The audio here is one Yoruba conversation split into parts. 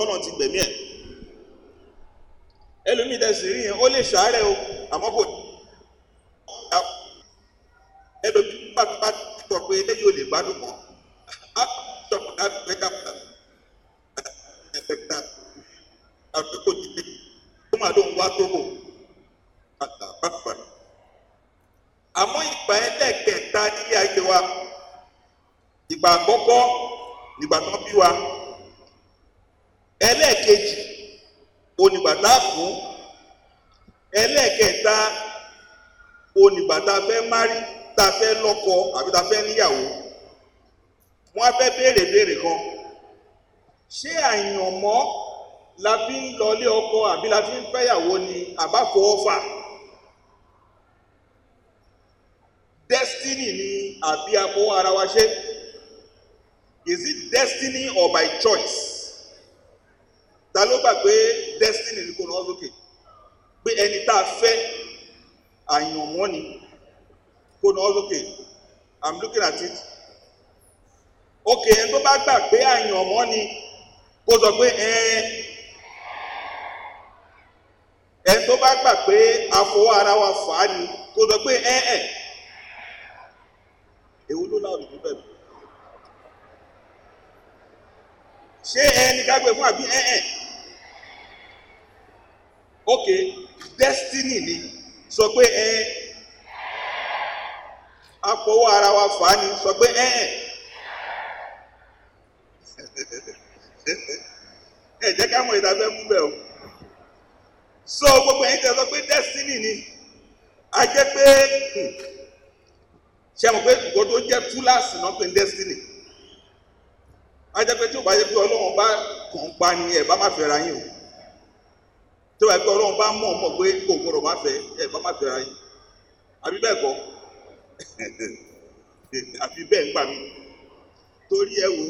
tọ́nà ti gbẹ̀mí ẹ̀. Ẹlòmíì tẹ̀sí rí yẹn ó lè ṣàárẹ̀ o àmọ́ kò ẹlòmíì pàtàkì pàtàkì sọ pé eléyìí ò lè gbádùn mọ́ á sọ̀rọ̀ láti fẹ́ ká ẹ̀fẹ̀ta àfikún ti dé ó máa lóun wá tó wò àtàpàpà àmọ́ ìgbà ẹlẹ́kẹ̀ẹ́ta nílé ayé wa ìgbà àkọ́kọ́ nígbà tó bí wa ẹlẹ́ẹ̀kejì onígbà tá a kú ẹlẹ́ẹ̀kẹta onígbà tá a fẹ́ márì tá a fẹ́ lọ́kọ àbí tá a fẹ́ níyàwó wọ́n á fẹ́ béèrè béèrè kan ṣé àyànmọ́ la fi ń lọlé ọkọ àbí la fi ń fẹ́yàwó ni àbáfọwọ́fà destiny ni àbí afọwọ́ ara wa ṣe is it destiny or by choice ta ló gbà pé destiny ni kò náà lókè pé ẹni tá a fẹ́ àyànmọ́ ni kò náà lókè i'm looking at it ok ẹni tó bá gbà pé àyànmọ́ ni kó sọ pé ẹn ẹni tó bá gbà pé afọwọ́ ara wa fà á ni kó sọ pé ẹn ẹn èwo ló láwọn òdìbò bẹ̀rù? Ṣé ẹni ká gbé fún àbí ẹn ẹn ok destiny ni sọ pé ẹn afọwọ́ ara wa fà á ni sọ pé ẹn ẹn ẹ jẹ́ ká mọ̀ ìdáfẹ́ mú bẹ́ẹ̀ o. So gbogbo ẹ̀yin tẹ́ sọ pé destiny ni a jẹ́ pé ṣe mọ̀ pé nǹkan tó jẹ́ túláàsì náà pé destiny? A jẹ́ pé tí o bá yẹ pé ọlọ́run bá kàn pa ni ẹ̀ bá má fẹ́ ra yín o. Tí o bá yẹ pé ọlọ́run bá mọ̀ mọ̀ pé kò gbọdọ̀ má fẹ́ ẹ̀ bá má fẹ́ ra yín. Àbí bẹ́ẹ̀ kọ́? Àbí bẹ́ẹ̀ ń gbà mí. Torí ẹ wò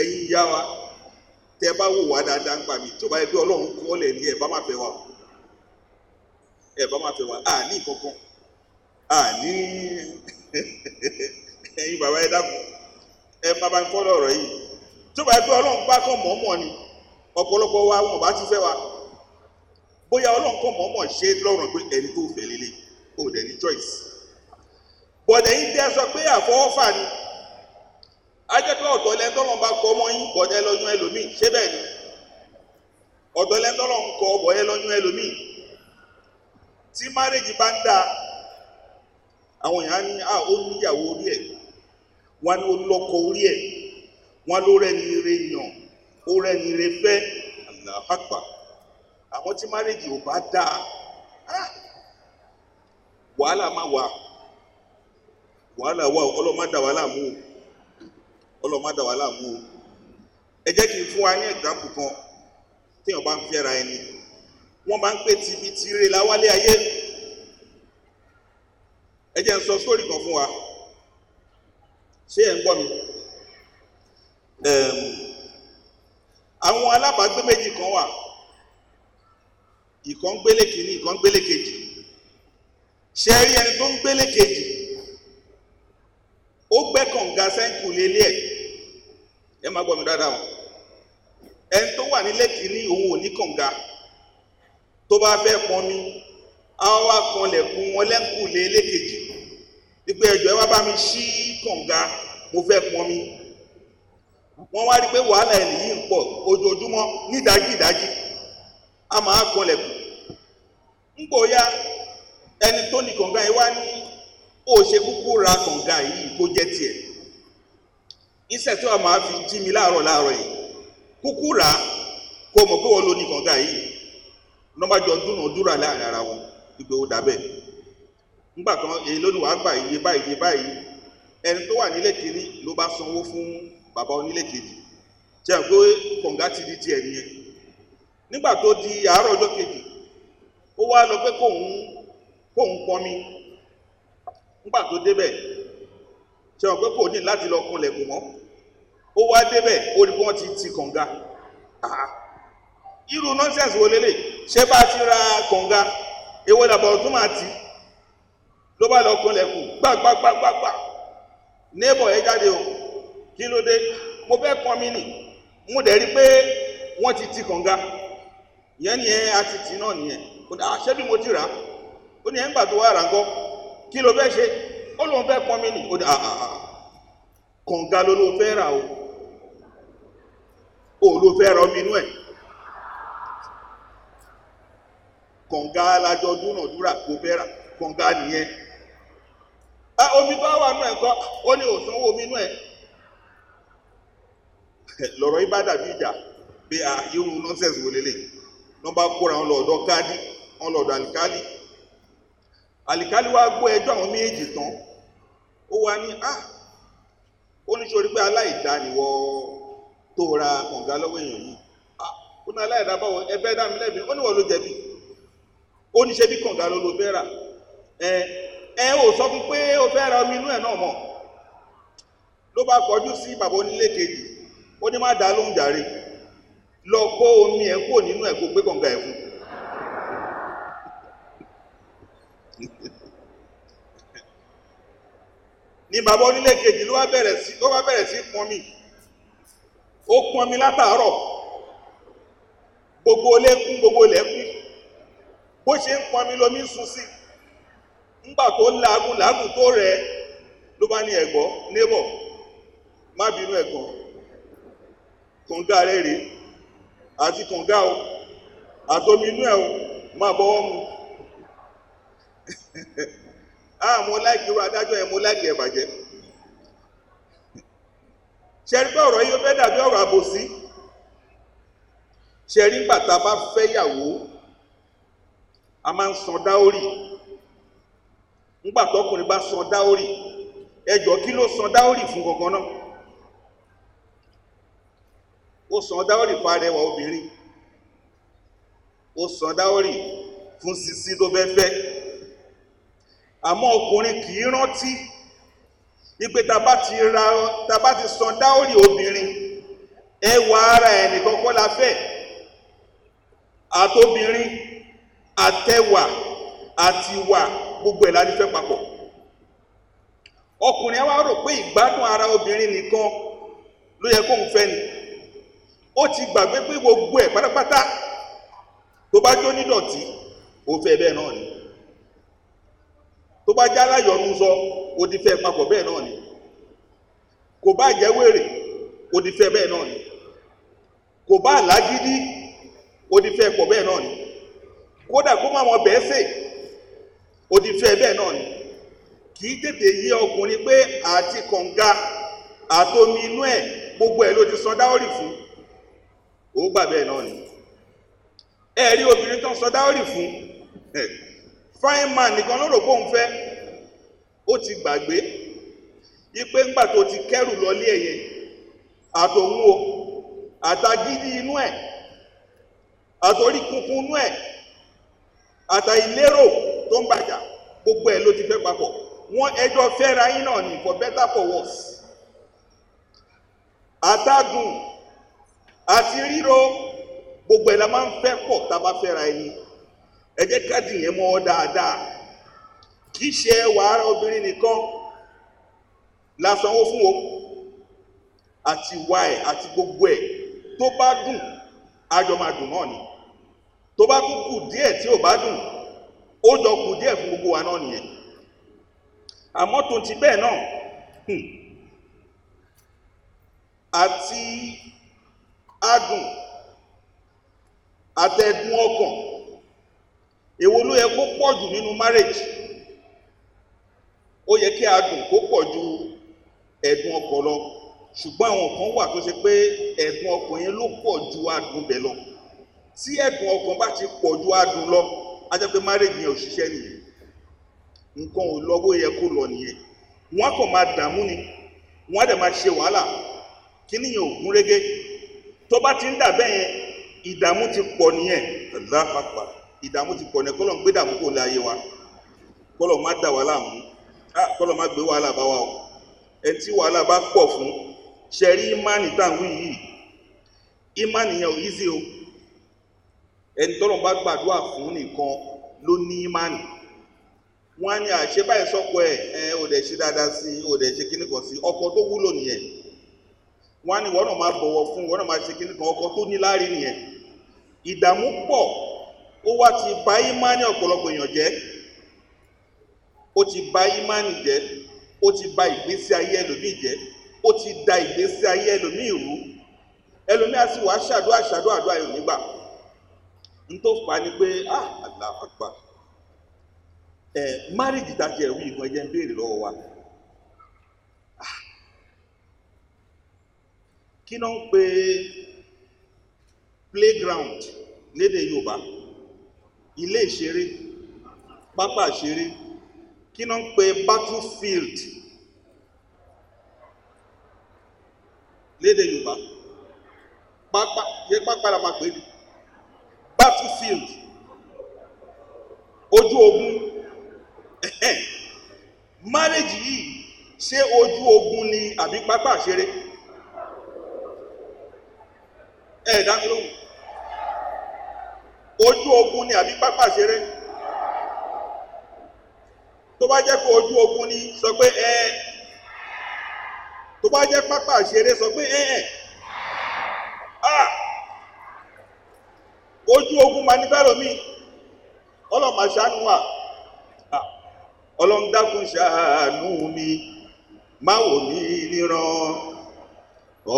ẹ̀yin ìyá wa tẹ bá wò wá dáadáa ń gbà mí o bá yẹ pé ọlọ́run kọ́ lẹ̀ ní ẹ̀ bá má fẹ́ wa ẹ̀ bá má fẹ́ wa à ní kankan. À ní ẹ̀yin bàbá ẹ dákun. Ẹ má bá ń fọ́ lọ́rọ̀ yìí. O bá yẹ pé ọlọ́run bá kọ́ mọ̀ọ́mọ̀ ni ọ̀pọ̀lọpọ̀ wa wọn bá ti fẹ́ wa bóyá ọlọ́run kọ́ mọ̀ọ́mọ̀ ṣe lọ́rùn pé ẹni tó fẹ́ lélẹ̀ o dẹ̀ ní choice. Bọ̀dẹ̀ yín tẹ́ sọ pé àfọwọ́fà ni ajẹ́ pé kọ́ lọ́yún ẹlòmíì ṣé bẹ́ẹ̀ ni ọ̀dọ́ lẹ́ńtọ́lọ́ ń kọ́ bọ̀dẹ́ lọ́yún ẹlòmíì tí márèjì bá ń dáa àwọn èèyàn ní à ó níyàwó orí ẹ̀ wọ́n ní ó lọ́kọ orí ẹ̀ wọ́n ló rẹ́ni ire yàn ó rẹ́ni ire fẹ́. Àlàáfàgbà àwọn tí márèjì ò bá dáa wàhálà má wà. Wàhálà wà ọlọ́mọ dà wàhálà mú o. Ọlọ́mọ dà wàhálà mú ẹ jẹ́ kí n fún wa ní ẹ̀gbáǹpù kan téèyàn bá ń fẹ́ra ẹni wọ́n máa ń pè tìbí tìrẹ láwálé ayé. Ẹ jẹ́ n sọ sórí kan fún wa. Ṣé ẹ̀ ń gbọ́ mi? Àwọn alábàágbé méjì kan wà. Ìkan gbélé kìíní ìkan gbélé kejì. Ṣe rí ẹni tó ń gbélé kejì? Ó gbẹ́ kànga sẹ́ńkù lélẹ̀ ẹ̀. Ẹ má gbọ́ mi dáadáa ẹni tó wà nílé kìíní òun ò ní kànga tó bá fẹ́ pọn mi àwọn wa kanlẹ̀kùn wọn lẹ́ńkù lélẹ̀ kejì wípé ẹjọ́ ẹ wá bá mi ṣí kànga mo fẹ́ pọn mi. Wọ́n wá rí pé wàhálà ẹ̀ nìyí ń pọ̀ ojoojúmọ́ nídàájí ìdájí a máa kanlẹ̀kùn ń gbòóyá ẹni tó ní kànga yìí wá ní ó ṣe kúkú ra kànga yìí kó jẹ́ tiẹ̀. Iṣẹ́ tí wọ́n máa fi jí mi láàárọ̀ láàárọ̀ yìí kúkú rà kó mọ̀ pé wọ́n lo ní kànga yìí nọ́bàjọ́ dúnàádúrà láàárín ara wọn ìgbé ó dà bẹ́ẹ̀. Nígbà kan èyí ló ní wàá gbà iye báyìí iye báyìí. Ẹni tó wà nílé kìíní ló bá sanwó fún bàbá onílé kejì. Ṣe é pé kànga ti di tiẹ̀ nìyẹn? Nígbà tó di àárọ̀ ọjọ́ kejì ó wá lọ pé kóun kóun pọnmi. Nígbà tó débẹ̀ ṣe wọn pé kò ní láti lọ kunlẹ̀kùn mọ́? Ó wá débẹ̀ ó rí bí wọ́n ti ti kànga irú nọ́ńsẹ̀nsì wo lélẹ̀ ṣé bá ti ra kànga èwo làbọ̀ tó máa ti ló bá lọ kunlẹ̀kùn gbàgbàgbàgbà neighbor ẹ jáde o. Kí ló dé? Mo fẹ́ pọnmi nì. Mo dẹ̀ rí pé wọ́n ti ti kànga ìyẹn ni ẹ a ti tì náà nìyẹn. Àṣẹ bí mo ti rà á? Ó ní ẹ̀ ń gbà tó wà rà ńkọ́. Kí ló fẹ́ ṣe? Ó lóun fẹ́ pọn mi nì. Ó àà kànga ló ló fẹ́ rà o. Ò ló fẹ́ rọ mi inú ẹ̀ kànga alájọ dúnàdúrà kò fẹ́ rà kànga nìyẹn. Omi tó wà nù ẹ̀ kọ́ ó ní òsanwó omi nù ẹ̀. Lọ́rọ̀ yìí bá dàbí ìjà a irú nọ́sẹ̀sì wo lélẹ̀? Wọ́n bá kóra wọn lọ́dọ̀ káàdì wọn lọ́dọ̀ àlìkálì. Àlìkálì wa gbọ́ ẹjọ́ àwọn méjì tán. Ó wá ní a ó ní sori pé aláìdániwọ tó ra kànga lọ́wọ́ èèyàn yìí. Ó ní aláìdá báwo? Ẹ fẹ́ dá mi lẹ́bi. Ó ní wọ́n ló jẹ̀bi ó ní ṣe bí kànga ló ló fẹ́ rà. Ẹ ẹ ò sọ fún pé ó fẹ́ ra omi inú ẹ̀ náà mọ̀. Ló bá kọjú sí bàbá onílé kejì ó ní má dá lóhùn jàre. Lọ kó omi ẹ̀ kúrò nínú ẹ̀ kó gbé kànga ẹ̀ fún. Ní bàbá onílé kejì ló wá bẹ̀rẹ̀ sí ló wá bẹ̀rẹ̀ sí pọnmi ó pọnmi látàárọ̀. Gbogbo ilé kún gbogbo ilẹ̀ kún bó ṣe ń pọnmi lomi sun sí. Ńgbà tó làágùn làágùn tó rẹ̀ ló bá ní ẹ̀gbọ́ nébọ̀ má bínú ẹ̀gbọ́n kànga rẹ̀ rèé àti kànga o àtomi inú o má bọ́wọ́ mu. Ah mo láìkí irú adájọ́ yẹn mo láìkí ẹ̀ bàjẹ́. Ṣẹ́rí pé ọ̀rọ̀ yìí ó fẹ́ dàbí ọ̀rọ̀ àbòsí? Ṣẹ́rí bàtà bá fẹ́ yàwó a máa ń san dáórì. Ńgbà tọkùnrin bá san dáórì ẹjọ́ kí ló san dáórì fún gangan náà? Ó san dáórì fún arẹwà obìnrin. Ó san dáórì fún sisi tó fẹ́ fẹ́. Àmọ́ ọkùnrin kì í rántí wípé tá tá bá ti san dáórì obìnrin ẹwà ara ẹnìkan kọ́ la fẹ́. Àtobìnrin àtẹwà àtiwà gbogbo ẹ̀ ní fẹ́ papọ̀. Ọkùnrin wa rò pé ìgbádùn ara obìnrin nìkan ló yẹ kóun fẹ́ ni. Ó ti gbàgbé pé gbogbo ẹ̀ pátápátá tó bá jó nídọ̀tí ó fẹ́ bẹ́ẹ̀ náà ni. Tó bá já láyọ̀nù sọ ó ti fẹ́ papọ̀ bẹ́ẹ̀ náà ni. Kò bá jẹ́ wèrè ó ti fẹ́ bẹ́ẹ̀ náà ni. Kò bá lágídí ó ti fẹ́ pọ̀ bẹ́ẹ̀ náà ni kódà kó má wọn bẹ́ẹ̀ fè. Ó ti fẹ́ bẹ́ẹ̀ náà ni. Kì í tètè yé ọkùnrin pé àti kànga àtomi inú ẹ̀ gbogbo ẹ̀ ló ti san dáórì fún. Ó gbà bẹ́ẹ̀ náà ni. Ẹ rí obìnrin ń san dáórì fún. Fine man nìkan ló rò pé fẹ́. Ó ti gbàgbé. Ipe ńgbà tó ti kẹ́rù lọlé ẹ̀yẹ àtòun o àtagídí inú ẹ̀ àtòrí kunkun inú ẹ̀ àtàìlérò tó ń bàjá gbogbo ẹ̀ ló ti fẹ́ papọ̀. Wọ́n ẹjọ́ fẹ́ra yín náà ní for better for worse. Àtàgùn àti ríro gbogbo ẹ̀ la máa ń fẹ́ pọ̀ tá a bá fẹ́ra ẹni. Ẹ jẹ́ káàdì yẹn mọ́ ọ dáadáa. Kì í ṣe wàhálà obìnrin nìkan la sanwó fún o. Àti wá ẹ̀ àti gbogbo ẹ̀ tó bá dùn àjọ náà ni tó bá tún kù díẹ̀ tí ò bá dùn ó jọ kù díẹ̀ fún gbogbo wa náà nìyẹn. Àmọ́ tó ti bẹ́ẹ̀ náà àti adùn àtẹ̀dùn ọkàn èwo ló yẹ kó pọ̀ jù nínú marriage? Ó yẹ kí adùn kó pọ̀ ju ẹ̀dùn ọkàn lọ. Ṣùgbọ́n àwọn kan wà tó ṣe pé ẹ̀dùn ọkàn yẹn ló pọ̀ ju adùn bẹ̀ lọ tí ẹ̀dùn ọkàn bá ti pọ̀ ju adùn lọ á jẹ́ pé marriage nìyẹn. Nǹkan ò lọ yẹ kó lọ nìyẹn. Wọ́n kàn máa dààmú ni. Wọ́n á dẹ̀ máa ṣe wàhálà. Kí nìyẹn ò gún régé? Tó bá ti ń dà bẹ́ẹ̀ yẹn ìdààmú ti pọ̀ nìyẹn. Lápapà ìdààmú ti pọ̀ nìyẹn. Kọ́lọ̀ ń gbé dààmú kò lè ayé wa. Kọ́lọ̀ má dà wá láàmú. Kọ́lọ̀ má gbé wàhálà bá wa o. Ẹ tí wàhálà bá pọ̀ fún ṣẹ̀rí ìmánì táwọn yìí? Ìmánì yẹn ò easy o ẹni tọ́lọ̀ bá gbàdúrà fún nìkan ló ní ìmánì. Wọ́n á ní àṣẹ báyìí sọ́kọ ẹ̀? Ẹ ò dẹ̀ ṣe dáadáa sí i ò dẹ̀ ṣe kíní kan sí ọkọ tó wúlò nìyẹn. Wọ́n á ní wọ́n náà máa bọ̀wọ̀ fún wọ́n náà máa ṣe kíní kan. Ọkọ tó ní láàárín nìyẹn. Ìdààmú pọ̀. Ó wá ti bà ìmánì ọ̀pọ̀lọpọ̀ èèyàn jẹ́. Ó ti bà ìmánì jẹ́. Ó ti bà ìgbésí ayé ẹlòmíì jẹ́. Ó ti da ìgbésí ayé ẹlòmíì rú. Ẹlòmíì á sì wá ṣàdúrà ṣàdúrà àdúrà yóò nígbà n tó fà ni pé ah Allahu Akbar ẹ márìjì tá a ti ẹ̀rú ìgbọ̀n ẹ̀jẹ̀ ń béèrè lọ́wọ́ wa. Ah. kí ló ń pe playground lédè Yorùbá? Ilé ìṣeré pápá ìṣeré. Kí ló ń pe battlefield lédè Yorùbá? Pápá ṣe pápá la máa pè battlefield. Ojú ogun. Marriage yìí ṣé ojú ogun ni àbí pápá ìṣeré ẹ dá mi lóhùn. Ojú ogun ni àbí pápá ìṣeré tó bá jẹ́ pé ojú ogun ni sọ pé ẹ tó bá jẹ́ pápá ìṣeré sọ pé ẹ ẹ ah ojú ogun máa ní bẹ́ẹ̀ lómi ọlọ́mọ aṣáánú wa. Ah, ọlọ́run dákun ṣàánú mi. Má wò mí níran.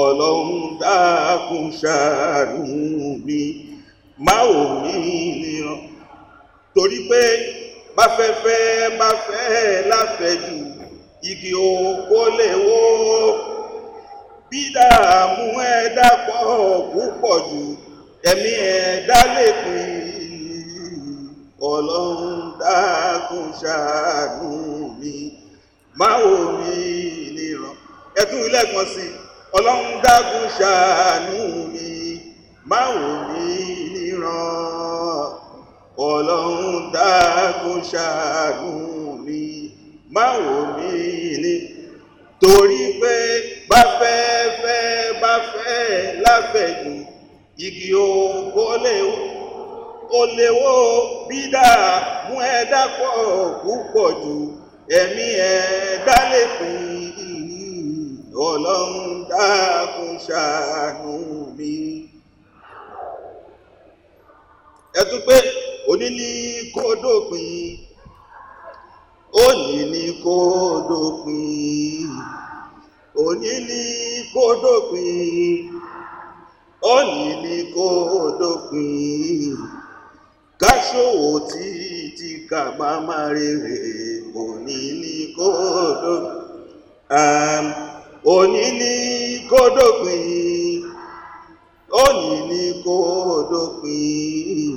Ọlọ́run dákun ṣàánú mi. Má wò mí níran. Torí pé báfẹ́fẹ́ bá fẹ́ láfẹ̀jù igi oko lè wó. Bí dààmú ẹ̀dá pọ̀ púpọ̀ jù ẹ̀mí ẹ̀dá lè pín ọlọ́run dákun ṣàánú mi. Má wò mí níran ẹtún ilẹ̀gbọ́n sí ọlọ́run dákun ṣàánú mi. Má wò mí níran ọlọ́run dákun ṣàánú mi. Má wò mí ní. Torí pé bá fẹ́ fẹ́ bá fẹ́ láfẹ̀jù igi lè wó bídà mú ẹ̀dá pọ̀ púpọ̀ jù ẹ̀mí ẹ̀dá lè pín ọlọ́run dákun ṣàánú mi. ẹ tún pé òní ní kó dópin òní ní kó dópin òní ní kó dópin òní ní kó dópin káṣòwò tí tí ká máa máa rèrè òní ní kó dópin òní ní kó dópin òní ní kó dópin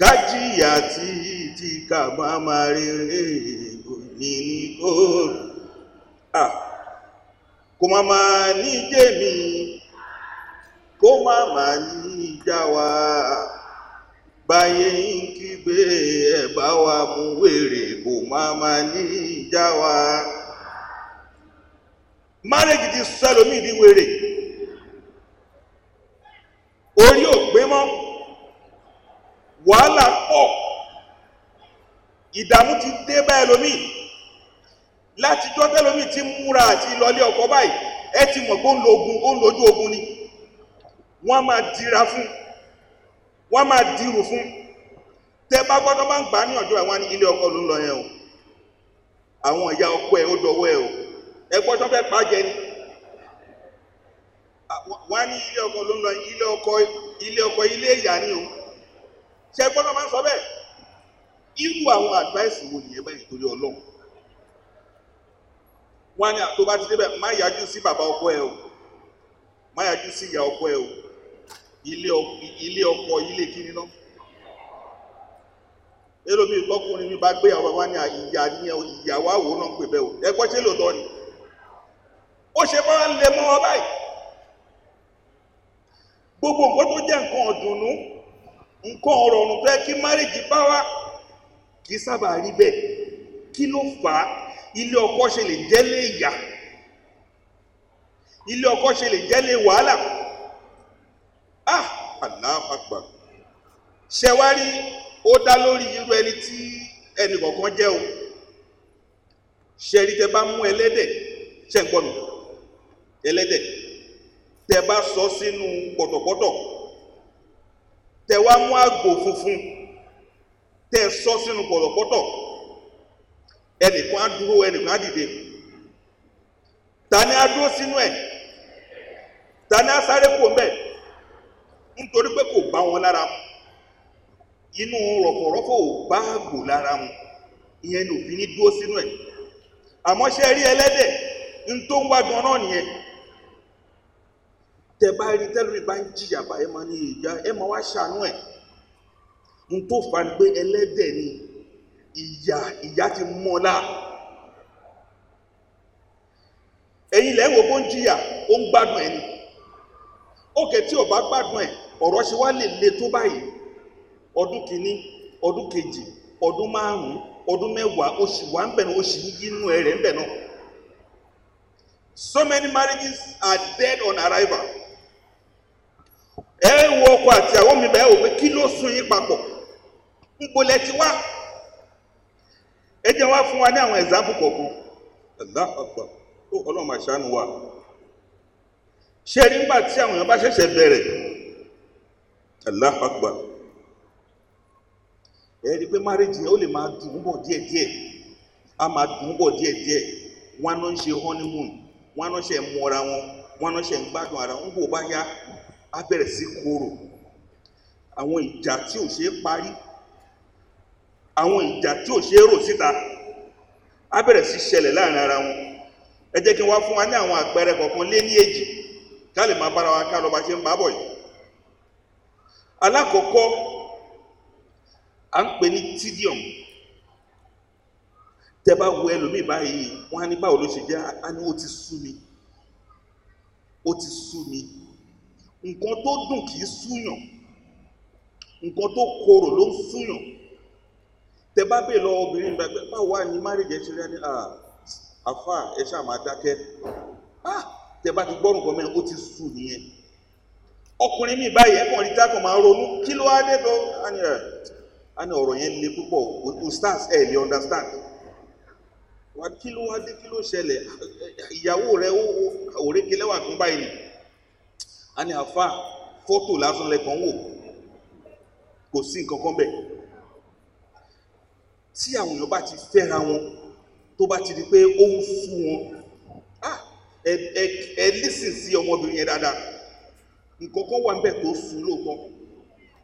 kájíyà tí tí ká máa máa rèrè òní ní kó ah kó má máa ní jèmi kó má máa ní já wa báyé ń kígbe ẹ bá wa mú wèrè kó má máa ní já wa márèjì ti sẹlómi di wèrè. Orí ò gbé mọ́. Wàhálà pọ̀. Ìdààmú ti dé bá ẹlòmíì. Láti jọ́ ti múra àti lọlé ọkọ báyìí ẹ ti mọ̀ pé ó ń lo ogun ó ń lójú ogun ni wọ́n máa dira fún wọ́n máa dirù fún. Tẹ́ bá gbọ́dọ̀ máa ń gbà ní ọjọ́ àwọn ilé ọkọ ló ń lọ yẹn o. Àwọn ìyá ọkọ ẹ̀ ó dọwọ́ ẹ̀ o. Ẹ gbọ́dọ̀ fẹ́ pàjẹ́ ni. Wọ́n ní ilé ọkọ ló ń lọ ilé ọkọ ilé ọkọ ilé ìyá ni o. Ṣe gbọ́dọ̀ máa ń sọ bẹ́ẹ̀? Irú àwọn àdváìsì wo nìyẹn báyìí torí ọlọ́run? Wọ́n ní àtọ́ bá ti débẹ̀ má yájú sí bàbá ọkọ ẹ o. Má yájú sí ìyá ọkọ ẹ o ilé ọkọ ilé kíni náà? Elomi ìtọ́kùnrin mi bá gbé àwọn bàbá ní ìyá níyẹn ìyàwó àwò náà ń pè bẹ́ẹ̀ o. Ẹ gbọ́ ṣé lóòótọ́ ni? Ó ṣe máa ń lè mọ́ ọ báyìí. Gbogbo nǹkan tó jẹ́ nǹkan ọ̀dùnnú nǹkan ọ̀rọ̀rùn yẹ kí márèjì bá wá kì í sábà rí bẹ́ẹ̀. Kí ló fà á? Ilé ọkọ ṣe lè jẹ́lé ìyà ilé ọkọ ṣe lè jẹ́lé wàhálà ah Allahu Akbar ṣẹwárí ó dá lórí irú ẹni tí ẹnì kọ̀ọ̀kan jẹ́ o. Ṣẹ̀rí tẹ bá mú ẹlẹ́dẹ̀? Ṣẹ̀ ń gbọ́ mi? Ẹlẹ́dẹ̀. Tẹ bá sọ sínú pọ̀tọ̀pọ̀tọ̀ tẹ wá mú àgbò funfun tẹ sọ sínú pọ̀tọ̀pọ̀tọ̀ ẹnìkan á dúró ẹnìkan á dìde. Tani á dúró sínú ẹ̀? Tani á sáré kó mbẹ nítorí pé kò bá wọn lára mu inú rọ̀fọ̀rọ̀fọ̀ ò bá àgbò lára mu ìyẹn ní òfin ní dúró sínú ẹ̀. Àmọ́ ṣe rí ẹlẹ́dẹ̀? Ń tó ń wá gan náà nìyẹn. Tẹ rí tẹlifí bá ń jìyà bá ẹ máa ní ìyá ẹ máa wá ṣàánú ẹ̀. Ń tó fà ní pé ẹlẹ́dẹ̀ ni ìyà ìyà ti mọ́lá ẹ̀yin lẹ́yìn wo bó ń jìyà ó ń gbádùn ẹ̀ ni. Ókè tí ò bá gbádùn ẹ̀ ọ̀rọ̀ ṣe wá lè le tó báyìí ọdún kìíní ọdún kejì ọdún márùn-ún ọdún mẹ́wàá oṣù wà ń bẹ̀ náà oṣù yínú ẹ̀ rẹ̀ ń bẹ̀ náà. So many marriages are dead on arrival. Ẹ wo ọkọ àti àwọn mi bẹ́ẹ̀ wò pé kí ló sún yín papọ̀? Ń bolẹ̀ ti wá. Ẹ jẹ́ wá fún wa ní àwọn example kọ̀ọ̀kan. Allahu Akbar. Ó ọlọ́run máa ṣàánú wa. Ṣé nígbà tí àwọn èèyàn bá ṣẹ̀ṣẹ̀ bẹ̀rẹ̀? Allahu Akbar ẹ rí i pé yẹn ó lè máa dùn bọ̀ díẹ̀díẹ̀. Á máa dùn bọ̀ díẹ̀díẹ̀. Wọn náà ń ṣe honeymoon wọn náà ṣe ń mọra wọn wọn náà ṣe ń gbádùn ara wọn. Bó bá yá á bẹ̀rẹ̀ sí korò. Àwọn ìjà tí ò ṣeé parí àwọn ìjà tí ò ṣeé rò síta á bẹ̀rẹ̀ sí ṣẹlẹ̀ láàárín ara wọn. Ẹ jẹ́ kí n wá fún wa ní àwọn àpẹẹrẹ kọ̀ọ̀kan lé ní èjì ká lè máa bára wa ká lọ ṣe ń bá bọ̀ yìí. Alákọ̀ọ́kọ́ à ń pè ní tedium. Tẹ bá wo ẹlòmíì báyìí wọn á ní báwo ló ṣe jẹ́? Á ní ó ti sú mi. Ó ti sú mi. Nǹkan tó dùn kì í súyàn. Nǹkan tó korò ló ń súyàn. Tẹ bá bèè lọ obìnrin ìgbà pé báwo wà ní márìjẹ ṣe rí ẹni àfà ẹ ṣáà máa dákẹ́. Tẹ bá ti gbọ́rùn kan mẹ́rin ó ti sú nìyẹn ọkùnrin mi báyìí ẹ kàn rí tákàn máa ronú kí ló wá dé tó? Á ní ẹ á ní ọ̀rọ̀ yẹn le púpọ̀. O stars ẹ lè understand. Wà kí ló wá dé kí ló ṣẹlẹ̀? Ìyàwó rẹ ó òrékè lẹ́wà fún báyìí á ní àfà fọ́tò lásán lẹ́kàn wò. Kò sí nǹkan kan bẹ́ẹ̀. Tí àwọn èèyàn bá ti fẹ́ra wọn tó bá ti di pé ó ń sú wọn ẹ ẹ ẹ lísìn sí ọmọbìnrin yẹn dáadáa. Nǹkan kan wà níbẹ̀ tó sú lóòótọ́.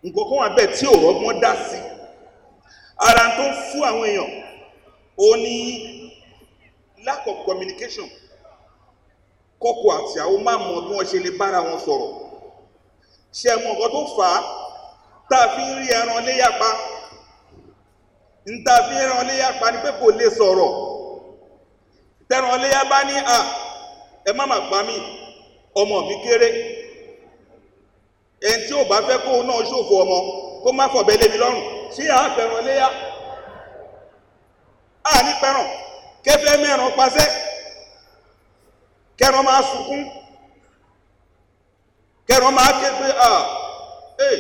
Nǹkan kan wà níbẹ̀ tí ò rọ́gbọ́n dá sí ara tó ń fún àwọn èèyàn ó ní lack of communication. Kọ́kọ́ àti àwọn máa mọ bí wọ́n ṣe lè bára wọn sọ̀rọ̀. Ṣe mọ nǹkan tó fà á? Tá a fi ń rí ẹran léyà pa. Nta fi ń ran léyà pa ni pé kò lè sọ̀rọ̀. Tẹ̀ràn léyà bá ní à ẹ má má pa mí. Ọmọ mi kéré. Ẹni tí ò bá fẹ́ kóun náà ṣòfò ọmọ kó má fọ̀bẹ lé mi lọ́rùn ṣé à á fẹ́ràn léyà. À ní fẹ́ràn kẹfẹ́ mẹ́ràn pasẹ́ kẹràn máa sunkún. Kẹràn máa ké pé à ẹ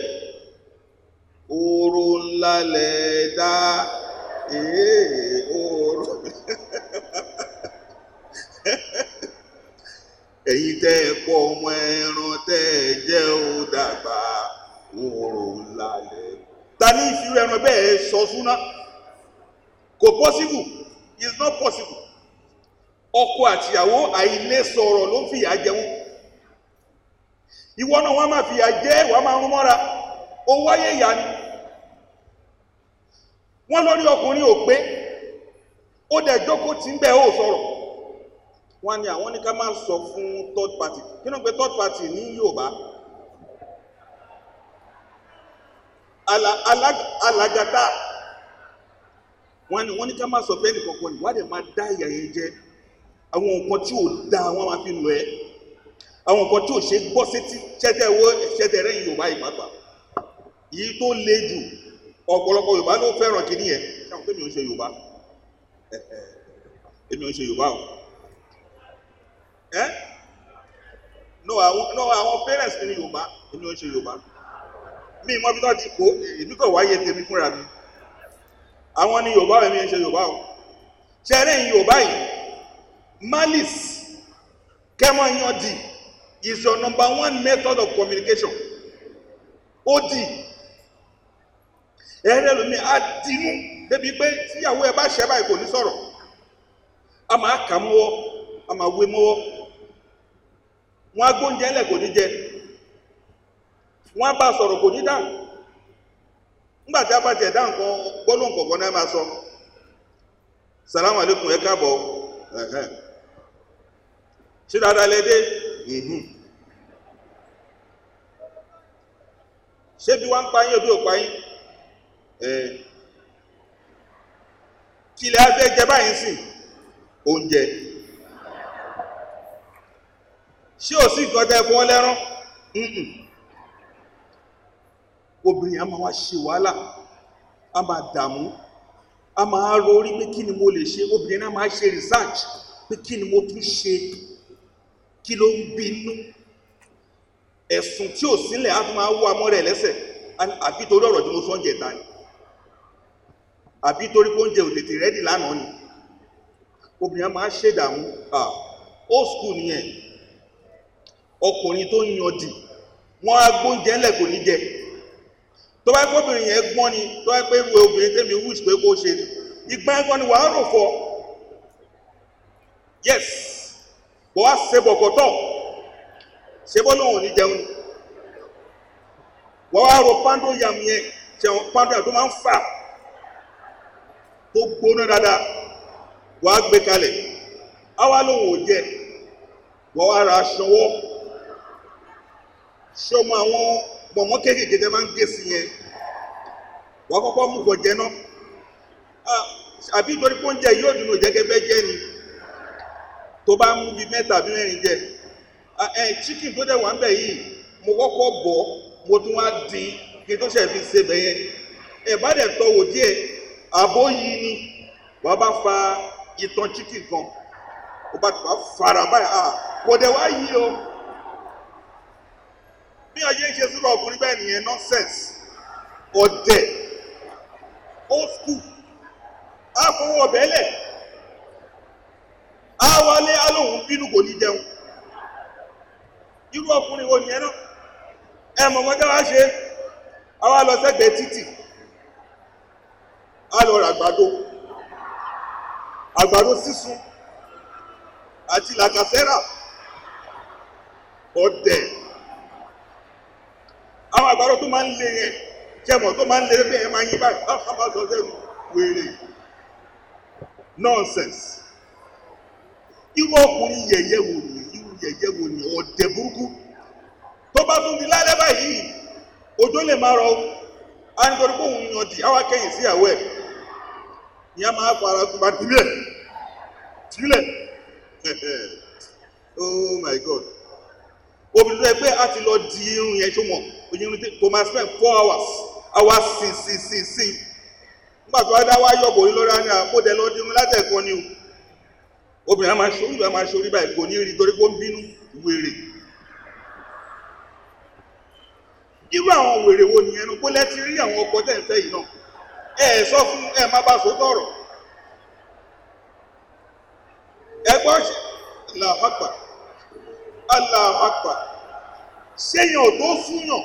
ooro ńlá lẹ dá. Ee ooro ẹ̀yin tẹ́ ẹ pọ̀ ọmọ ẹran tẹ́ ẹ jẹ́ ó dàgbà. Ooro ńlá. Ta ní ìṣirò ẹran bẹ́ẹ̀ sọ súná kò possible. It's not possible. Ọkọ àtìyàwó àìlè sọ̀rọ̀ ló ń fìyà jẹ ìwọ náà wọn máa fìyà jẹ wàá máa rún mọ́ra. Ó wáyé ìyá ni. Wọ́n lórí ọkùnrin ò pé ó dẹ̀ jókòó tí ń bẹ̀ ó sọ̀rọ̀. Wọ́n ní àwọn ní ká máa sọ fún third party. Kí ló ń pe third party ní Yorùbá alagata. Wọ́n ní wọ́n ní ká máa sọ fẹ́ nìkankan ní wọ́n á dẹ̀ máa dá ìyà yẹn jẹ. Àwọn nǹkan tí ò da wọ́n máa fi lọ ẹ́. Àwọn nǹkan tí ò ṣe gbọ́ sétí ṣẹ́tẹ̀ wo ṣẹ́tẹ̀ rẹ̀ Yorùbá yìí pàápàá yìí tó le jù ọ̀pọ̀lọpọ̀ yorùbá ló fẹ́ràn kìíní yẹn. Ṣáà pé mi ò ń ṣe yorùbá? Èmi ò ń ṣe yorùbá o. Ẹ́? No àwọn parents mi ní yorùbá. Èmi ò ń ṣe yorùbá mi mọ bí wọ́n kó. Èmi kò wáyé tèmi fúnra mi. Àwọn ní yorùbá èmi ń ṣe yorùbá o. Ṣe yìí yorùbá yìí? Malice kẹ́mọ́ yan di is your number one method of communication. Ó dì. Ẹ̀rẹ́ lómi á dínú débi pé tíyàwó ẹ bá ṣẹ́ báyìí kò ní sọ̀rọ̀. A máa kà mọ́wọ́ a máa wé mọ́wọ́. Wọ́n á gbóúnjẹ kò ní jẹ wọ́n bá sọ̀rọ̀ kò ní dáhùn nígbà tí a bá tiẹ̀ dáhùn kan gbólóhùn kọ̀ọ̀kan náà máa sọ. Salamu aleykum ẹ káàbọ̀. Ṣé dáadáa lẹ dé? Ṣé bí wọ́n ń pa yín òbí ò pa yín? Ẹ̀. Kí lè á fẹ́ jẹ báyìí sìn oúnjẹ. Ṣé ò sí nǹkan tẹ́ lẹ́rán obìnrin a máa wá ṣe wàhálà máa dààmú a máa pé kí ni mo lè ṣe obìnrin náà ṣe research pé kí ni mo tún ṣe kí ló ń bínú. Ẹ̀sùn tí ò sílẹ̀ á tún máa wú amọ́ rẹ̀ lẹ́sẹ̀. Àbí torí ọ̀rọ̀ tí mo sọ ń jẹ ta ni? Àbí torí oúnjẹ ò tètè rẹ́dì lánàá ni? Obìnrin máa ṣèdààmú old school nìyẹn. Ọkùnrin tó ń yan dì wọ́n á gbóúnjẹ ńlẹ̀ kò ní jẹ tó bá gbọ́ obìnrin yẹn gbọ́n ni tó bá pé wo obìnrin tẹ́mi wíṣ pé kó ṣe ìgbà ẹ̀gbọ́n ni wàá rò fọ. Yes. Kò wá ṣe bọ̀kọ̀tọ̀ ṣe bọ́ lóhùn ní jẹun wọ́n wá ro pando yam yẹn ṣẹ̀wọ̀n pando yam tó máa ń fà tó gbóná dáadáa wàá gbé kalẹ̀. Àwa lóhùn ò jẹ. Wọ́n wá ra aṣọ ṣọmọ àwọn pọ̀mọ́ kéékèèké tẹ́ máa ń gé sí yẹn. Wọ́n kọ́kọ́ mú kọ jẹ náà. Àbí torí pé oúnjẹ yóò dùn ún jẹ́gẹ́ bẹ́ẹ̀ jẹ́ ni. Tó bá mú bíi mẹ́ta bí mẹ́rin jẹ. Ẹ chicken tó dẹ̀ wà ń bẹ̀ yìí mo kọ́kọ́ bọ̀ mo tún wá dín kí n tó ṣe fi ṣe bẹ̀ ẹ bá dẹ̀ tọ́ wò díẹ̀ àbó yìí ni. Wàá bá fa ìtàn chicken kan. Ó bá fara báyìí. Kò dẹ̀ wá yí o bí ọjọ́ ń ṣe sọ́rọ̀ ọkùnrin bẹ́ẹ̀ nìyẹn nonsense. Ọ̀dẹ̀. Old school. Àfọwọ́ ọ̀bẹ́lẹ̀ àwọlé alóhùn bínú kò ní jẹun. Irú ọkùnrin wo nìyẹn náà? Ẹ mọ̀ wọ́n jẹ́ wá ṣe. Àwa lọ sẹ́gbẹ̀ẹ́ títì. A lọ rà àgbàdo. Àgbàdo sísun àti làkàsẹ́rà. Ọ̀dẹ̀ àwọn àgbàdo tó máa ń lé yẹn jẹmọ tó máa ń lé bẹ́ẹ̀ máa ń yí báyìí? Á máa sọ sẹ́nu wèrè. Nonsense. Irú ọkùnrin yẹ̀yẹ́ wò ní irú yẹ̀yẹ́ wò ní ọ̀dẹ̀ burúkú. Tó bá tún di lálẹ́ báyìí òjò lè máa rọ. Á ń torí pé òun yan di àwa kẹ́yìn sí àwọ̀ ẹ̀. Ìyá máa fara tó bá tìlẹ̀ tìlẹ̀ oh my god. Obìnrin yẹ pé a ti lọ di irun yẹn tó mọ̀ irun tó máa spend four hours. Hours sin sin sin sin nígbà tó wá dá wá yọ̀bọ̀ yín lọ́ra ní àkódẹ lọ dirun látẹ̀kọ́ ni o. Obìnrin á máa ṣorí báyìí máa ṣorí báyìí kò ní rí torí pé ó ń bínú. Wèrè. Irú àwọn wèrè wo nìyẹn nu kó lẹ́tí rí àwọn ọkọ tẹ̀ ń fẹ́ yìí náà? Ẹ ẹ sọ fún ẹ má bá so tọrọ ẹ gbọ́ ṣe làhàpà aláhàpà ṣéyàn ò tó fúnyàn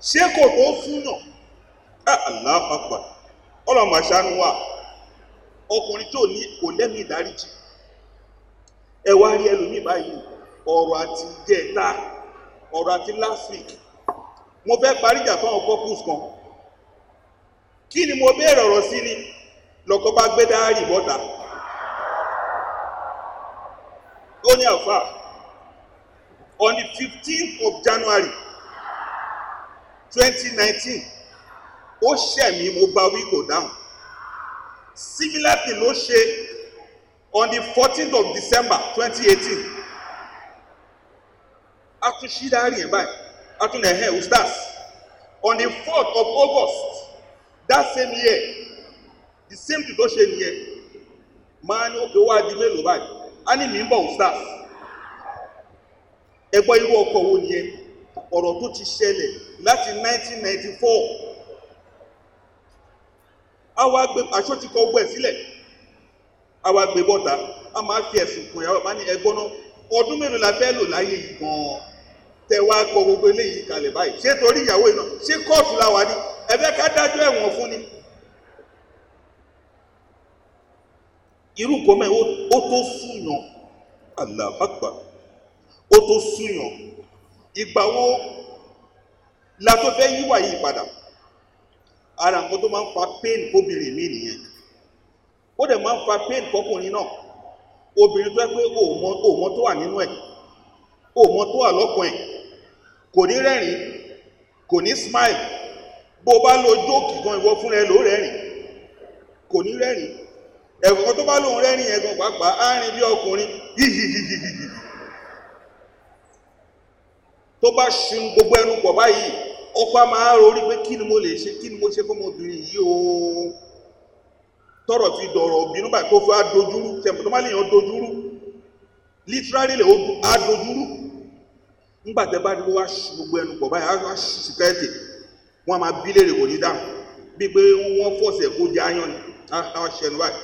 ṣé kò tó fúnyàn aláhàpà ọlọ́mọ aṣáánú wà ọkùnrin tó ní kò lẹ́mìí ìdáríjì. Ẹ wá rí ẹlòmíì báyìí ọ̀rọ̀ àti jẹta ọ̀rọ̀ àti last week mo fẹ́ parí ìjà fáwọn couples kan. Kí ni mo béèrè ọ̀rọ̀ sí ni? Lọ́kọ bá gbé dáárì bọ́ta. Ó ní àfà on the fifteenth of January twenty nineteen ó ṣẹ̀mí mo bá wí dáhùn. Similar thing ló ṣe on the fourteenth of December twenty eighteen. A tún ṣí dáárì yẹn báyìí a tún lè hẹ́ ustaz on the fourth of August that same year the same thing tó ṣe nìyẹn. Máa ní òkè wá di mélòó báyìí? A ní mi ń bọ̀ ustaz. Ẹ gbọ́ irú ọkọ̀ wo nìyẹn ọ̀rọ̀ tó ti ṣẹlẹ̀ láti 1994 àwa gbé aṣọ ti kọ ọgbẹ́ sílẹ̀. Àwa gbé bọ́ta a máa fi ẹ̀sùn kùn ìyàwó bá ní ẹgbọ́n náà ọdún mélòó la fẹ́ lò láyé yìí gan-an? Tẹ wá kọ gbogbo eléyìí kalẹ̀ báyìí. Ṣé torí ìyàwó náà? Ṣé kóòtù la wà ní ẹ fẹ́ ká dájọ́ ẹ̀wọ̀n fún ni. irú nǹkan mẹ́ ó tó Allahu Akbar. Ó tó súyàn ìgbà wo la tó fẹ́ yíwà yìí padà? Ara nǹkan tó máa ń fa pain fóbìnrin mi nìyẹn. Ó dẹ̀ máa ń fa pain fọkùnrin náà. Obìnrin tó yẹ pé òmọ òmọ tó wà nínú ẹ̀ òmọ tó wà lọ́kàn ẹ̀ kò ní rẹ́rìn kò ní smile. Bó o bá lo jókì gan ìwọ fúnra ẹ ló rẹ́rìn kò ní rẹ́rìn ẹ̀kọ́ tó bá lóun rẹ́rìn yẹn gan pàápàá á rìn bí ọkùnrin. Hihihihihi tó bá ṣun gbogbo ẹnu pọ̀ báyìí ọkọ máa rorí pé kí ni mo lè ṣe kí ni mo ṣe fún ọmọbìnrin yìí o? Tọrọ fi dọ̀rọ̀ obìnrin báyìí tó fi á dojúrú. Tẹmọ tó má lè yàn dojúrú? Literally lè á dojúrú. Ńgbà tẹ bá dúró wá ṣu gbogbo ẹnu pọ̀ báyìí wá ṣu síkẹ́ẹ̀tì wọn máa bí léèrè kò ní dáhùn bíi pé wọ́n fọ̀sẹ̀ kó jẹ ayán ni wá ṣẹnu báyìí.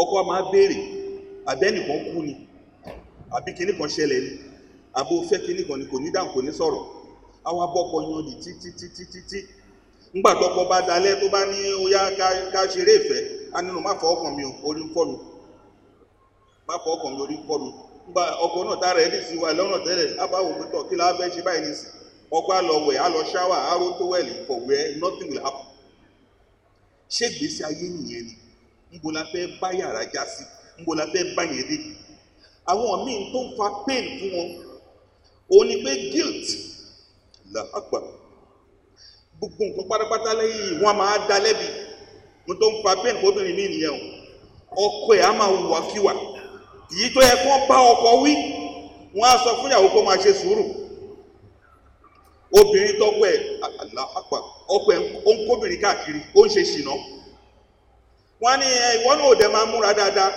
Ọkọ máa béèrè àbẹ́nìkan kú ni àbí kinní kan ṣẹlẹ̀ ni àbò fẹ́ kinní kan ni kò ní dáhùn kò ní sọ̀rọ̀. Àwa bọ́kọ yan di títí títí. Títí ńgbà tọkọ bá dalẹ̀ tó bá ní yá ká ṣeré ìfẹ́ á má fọ ọkàn mi orí ń fọ́ má fọ ọkàn mi orí ń fọ́ mi. Ọkọ náà tá rẹ̀ ní sí wa lọ́nà tẹ́lẹ̀. Á bá kí la fẹ́ ṣe báyìí nísì ọkọ á lọ wẹ̀ á lọ ṣáwà á ró nothing will happen. Ṣé gbèsè ayé nìyẹn ni? Ńbo la fẹ́ bá yàrá já sí? Ńbo la fẹ́ bá yẹn dé? Àwọn míì tó ń fa pain fún wọn òun ni pé guilt làápà gbogbo nǹkan pátápátá lẹ́yìn wọn máa dá lẹ́bi. Mo tó ń fa pain fóbìnrin mi nìyẹn o. Ọkọ ẹ̀ á máa wùwà kíwà èyí tó yẹ kó bá ọkọ wí wọn á sọ fún ìyàwó kó máa ṣe sùúrù. Obìnrin tọkọ ẹ̀ làápà ọkọ ẹ̀ ó ń kóbìnrin káàkiri ó ń ṣe ṣìnà. Wọn ní ìwọ náà ò dẹ̀ máa múra dáadáa.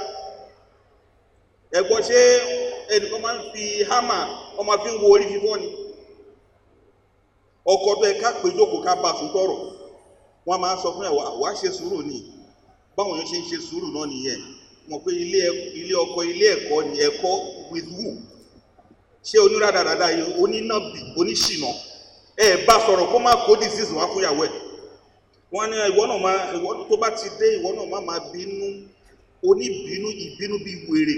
Ẹ̀gbọ́n ṣé ẹnìkan máa ń fi hámà ọmọ fi ń wo orí fífọ́ ni. Ọkọ tó ẹ ká pé jókòó ká bá tún tọrọ wọn máa sọ fún ẹwà wàá ṣe sùúrù ni. Báwọn yẹn ṣe ń ṣe sùúrù náà nìyẹn. Mọ̀ pé ilé ọkọ ilé ẹ̀kọ́ ni ẹ̀kọ́ with who? Ṣé onírádàrádà yìí onínàbì oníṣìnà? Ẹ bá sọ̀rọ̀ kó má kó disease wá fún ìyàwó ẹ̀. Wọ́n ní ìwọ náà máa ìwọ tó bá ti dé ìwọ náà má máa bínú. Oníbínú ìbínú bíi wèrè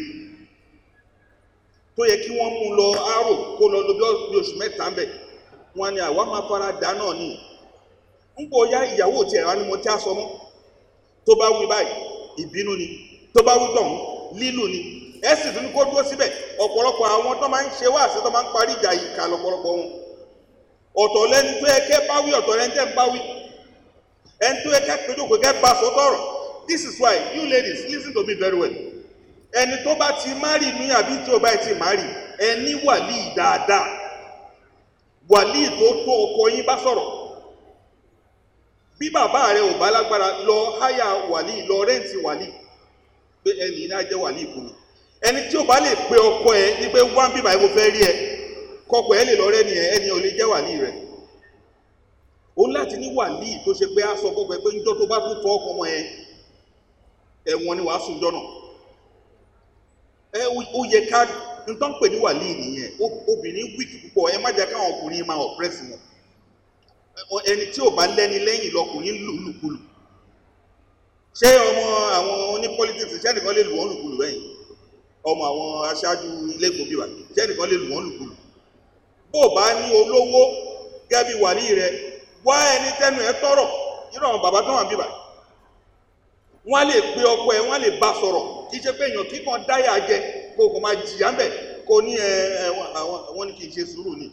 tó yẹ kí wọ́n mú lọ àárò kó lọ lọ bí oṣù mẹ́ta ń bẹ̀. Wọ́n ní àwa máa fara dà náà ni. Ń bọ̀ ya ìyàwó tiẹ̀ wá ní mo tí a sọ mọ́. Tó bá wí báyìí ìbínú ni. Tó bá wí tọ̀hún lílù ni. Ẹ sì tún kó dúró síbẹ̀. Ọ̀pọ̀lọpọ̀ àwọn tó máa ń ṣe wá àṣẹ tó máa ń parí ìjà yìí kà lọ́pọ̀lọpọ̀ wọn. Ọ̀tọ̀ lẹni tó yẹ kẹ́ bá wí ọ̀tọ̀ lẹni tẹ́ ń bá wí. Ẹni tó yẹ kẹ́ péjọ pé kẹ́ bá sọ tọ̀rọ̀. This is why you ladies listen to me very well ẹni tó bá ti márì ní àbí tí o bá ti márì ẹni wàlíì dáadáa. Wàlíì tó tó ọkọ yín bá sọ̀rọ̀. Bí bàbá rẹ ò bá lágbára lọ háyà wàlíì lọ rẹ́ǹtì wàlíì. Pé ẹni náà jẹ́ wàlíì fún mi. Ẹni tí o bá lè pe ọkọ ẹ ní pé wá ń bíbá ẹ fẹ́ rí ẹ. Kọkọ ẹ lè lọ rẹ́ni ẹ ẹni ò lè jẹ́ wàlíì rẹ. Ní láti ní wàlíì tó ṣe pé a sọ ẹ pé níjọ́ tó bá tún fọ ọkọ ọmọ yẹn ẹ̀wọ̀n ni wàá sùn jọ náà ẹ ó yẹ ká nǹkan pè ní wàlíì nìyẹn. Obìnrin wíìkì púpọ̀. Ẹ má jẹ́ káwọn ọkùnrin máa ọ̀pẹ́sì wọn. Ẹni tí ò bá lẹ́ni lẹ́yìn lọkùnrin lùlùkulù ṣé ọmọ àwọn oní politics ṣé ẹnìkan lè lù wọ́n lùkulù bẹ́yìn ọmọ àwọn aṣáájú ilé ìgbòbí wa ṣé ẹnìkan lè lù wọ́n lùkulù? Bó o bá ní olówó gẹ́bí wàlíì rẹ wá ẹni tẹnu ẹ tọrọ. Nínú àwọn bàbá tó wà bíbà wọ́n lè pe ọkọ ẹ wọ́n lè bá sọ̀rọ̀ kì í ṣe pé èèyàn kíkan dáyà jẹ kó kò máa jìyà ń bẹ̀. Kó ní ẹ ẹ àwọn ní kì í ṣe sùúrù ni.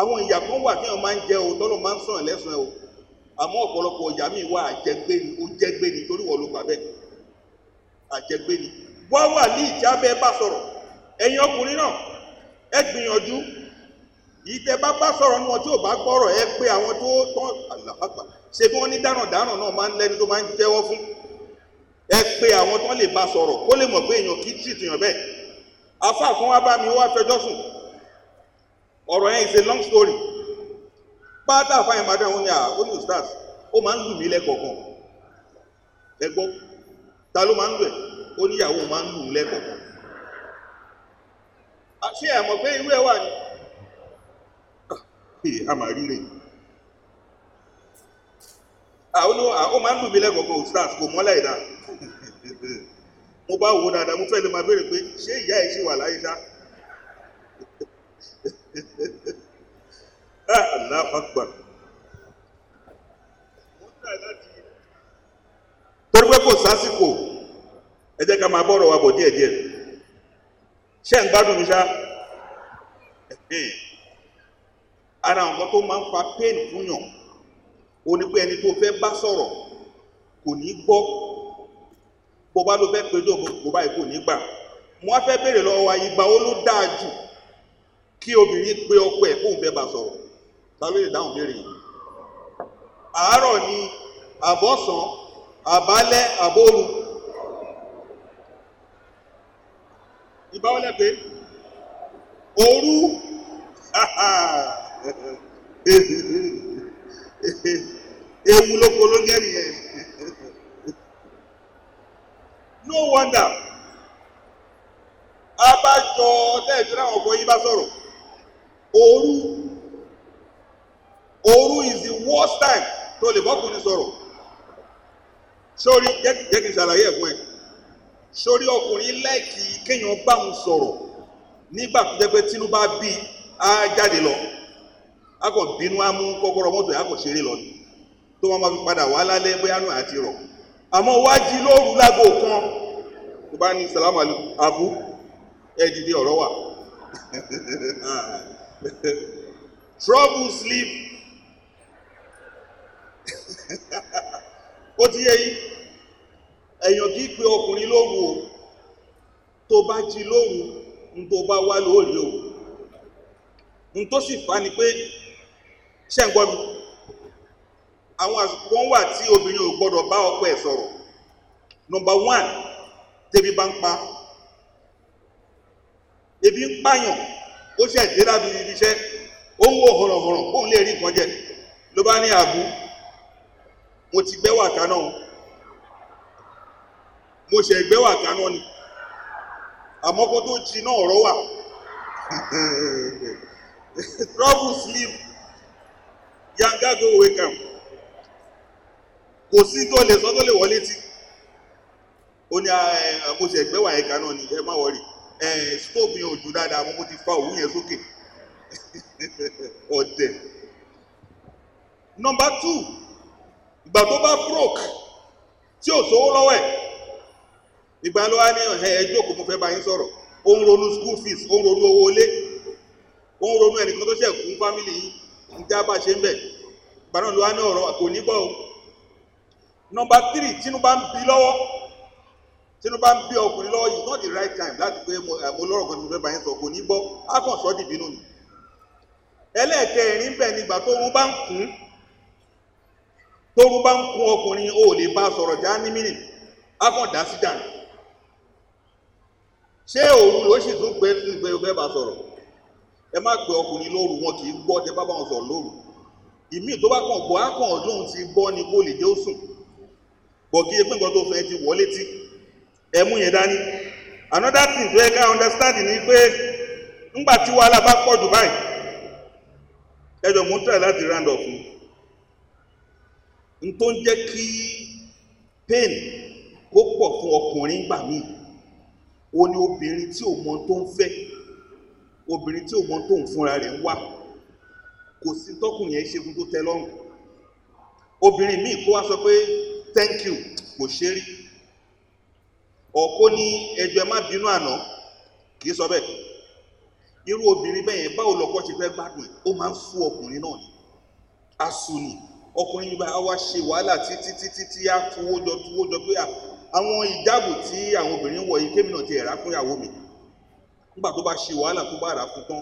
Àwọn ìyà kan wà tí wọ́n máa ń jẹ o tọ́lọ́ máa ń sàn lẹ́sàn o. Àmọ́ ọ̀pọ̀lọpọ̀ ìyà míì wà àjẹgbé ni ó jẹ́gbé ni torí wọ́n ló gbà bẹ́ẹ̀. Àjẹgbé ni. Wọ́n wà ní ìjà bẹ́ẹ̀ bá sọ̀rọ̀. Ẹ̀yin ọkùnrin náà ẹ gbìyànjú. Yìí bá bá sọ̀rọ̀ ní wọn tí ò bá gbọ́rọ̀ ẹ pé àwọn tó tán àlàpàpà ṣe bí wọ́n ní dáràndáràn náà máa ń lẹ́ni tó máa ń jẹ́wọ́ fún ẹ pé àwọn tó lè bá sọ̀rọ̀ kó lè mọ̀ pé èèyàn kì í tì tìyàn bẹ́ẹ̀. Afa kan wá bá mi wá fẹjọ́ sùn. Ọ̀rọ̀ yẹn is a long story. Pátá àfáyín máa dáhùn ní à ó ní ustaz ó máa ń lù mí lẹ́kọ̀ọ̀kan. Ẹ gbọ́ ta ló máa ń lò ẹ̀? Ó níyàwó máa ń lù ú lẹ́kọ̀ọ̀kan. Ṣé ẹ mọ̀ pé irú ẹ̀ wà ní a máa rí rè àwọn ó máa ń lù mí lẹ́kọ̀ọ̀kan ustaz kò mọ́lẹ̀ ìdá mo bá wò dáadáa mo fẹ́ lè máa béèrè pé ṣé ìyá ẹ̀ ṣì wà láyé ṣá? Allahu Akbar. Torí pé kò sásìkò. Ẹ jẹ́ ká máa bọ́rọ̀ wa bọ̀ díẹ̀díẹ̀. Ṣé ń gbádùn mi ṣá? Ara nǹkan tó máa ń fa pain fún ó ní pé ẹni tó fẹ́ bá sọ̀rọ̀ kò ní gbọ́ bó bá ló fẹ́ péjọ bó báyìí kò ní gbà. Mo wá fẹ́ béèrè lọ́wọ́ wa ìgbà wo ló dáa jù kí obìnrin pé ọkọ ẹ̀ kóun fẹ́ bá sọ̀rọ̀? Ta ló lè dáhùn béèrè yìí? Àárọ̀ ni àbọ̀sán àbálẹ́ àbóru ìbáwọlẹ̀ pé? Òru. Ewu ló gẹ́ nìyẹn no wonder. Abájọ tẹ́ẹ̀tì náà ọkọ̀ yín bá sọ̀rọ̀. Òru òru is the worst time tó lè bọ́kùnrin sọ̀rọ̀. Sórí jẹ́ kí n ṣàlàyé ẹ̀ fún ẹ. Sórí ọkùnrin lẹ́ẹ̀kì kéèyàn bá òun sọ̀rọ̀ nígbà tó jẹ́ pé tínú bá bí á jáde lọ. Á kàn bínú á mú kọ́kọ́rọ́ mọ́tò á kàn ṣeré lọ tó wọn máa fi padà wá lálẹ́ bóyá nù àti rọ̀. Àmọ́ wá jí lóru lágbo kan tó bá ní salamu alaykum abu ẹ dìde ọ̀rọ̀ wà. Trouble sleep. Ó ti yẹ yìí èèyàn kì í pe ọkùnrin lóru o. Tó bá jí lóru n tó bá wá lórí o. N tó sì fa ni pé ṣé ń gbọ́ mi? Àwọn àsìkò wọn wà tí obìnrin ò gbọdọ̀ bá ọkọ ẹ̀ sọ̀rọ̀. Nọmba one tẹ́bi bá ń pa. Ebi ń pààyàn ó ṣe ìdíra bíi ibi iṣẹ́ ó ń wo họ̀rọ̀họ̀rọ̀ kóun lè rí nǹkan jẹ. Ló bá ní àbú mo ti gbẹ́ wà kaná o. Mo ṣe gbẹ́ wà kaná ni. Àmọ́ kó tó jí náà ọ̀rọ̀ wà. Trouble sleep yanga go wake am kò sí tó lè sọ tó lè wọlé tí ó ní mo ṣe gbẹ́ wà yẹn kaná ni ẹ má wọrí stove yẹn ò jù dáadáa mo ti fa òwú yẹn sókè. Ọ̀dẹ̀. Number two ìgbà tó bá broke tí ò sówó lọ́wọ́ ẹ̀ ìgbà ló wá ní ẹ jókòó mo fẹ́ bá yín sọ̀rọ̀. Ó ń ronú school fees ó ń ronú owó ilé ó ń ronú ẹnìkan tó ṣẹ̀ kún family yìí ń bá ṣe ń bẹ̀. Ìgbà náà ló wá ní ọ̀rọ̀ kò ní bọ̀ o. Number three tínú bá ń bí lọ́wọ́ tínú bá ń bí ọkùnrin lọ́wọ́ it's not the right time láti pé mo lọ́rọ̀ kan tí mo fẹ́ bá yín sọ kò ní gbọ́. Á kàn sọ́ dìbínú ni. Ẹlẹ́ẹ̀kẹrin bẹ̀ nígbà tó ń bá ń kún tóun bá ń kún ọkùnrin ó lè bá sọ̀rọ̀ já ní mínì. Á kàn dá sí dànù. Ṣé òru ló sì tún pé pé o fẹ́ bá sọ̀rọ̀? Ẹ má pe ọkùnrin lóru wọn kì í gbọ́ tẹ bá bá wọn sọ̀rọ̀ lóru. Ìmíì tó bá kàn gbọ́ á kàn ti gbọ́ ni kó lè jẹ́ ó sùn. Kí epe nǹkan tó fẹ́ ti wọlé tí ẹ mú yẹn dání. Another thing tó yẹ ká understand ni pé ńgbà tí wàhálà bá pọ̀ jù báyìí ẹ jọ mú tẹ̀ láti round off n tó ń jẹ́ kí pain kó pọ̀ fún ọkùnrin gbà míì ó ní obìnrin tí ò mọ tó ń fẹ́ obìnrin tí ò mọ tó ń fúnra rẹ̀ ń wá. Kò sí tọkùnrin yẹn ṣe fún tó tẹ́ lọ́rùn. Obìnrin míì kó wá sọ pé thank you kò ṣe rí ọ̀kọ́ ní ẹjọ́ ẹ má bínú àná. Kì í sọ bẹ́ẹ̀. Irú obìnrin bẹ́ẹ̀ báwo lọ́kọ́ ṣe fẹ́ gbádùn ẹ̀? Ó máa ń fún ọkùnrin náà ni. Asuni ọkùnrin yìí bá wá ṣe wàhálà títí títí tí á tuwó jọ tuwó jọ pé àwọn ìjáàbò tí àwọn obìnrin wọ̀ kémi náà ti ẹ̀rá fún mi. Nígbà tó bá ṣe wàhálà tó bá rà fún tán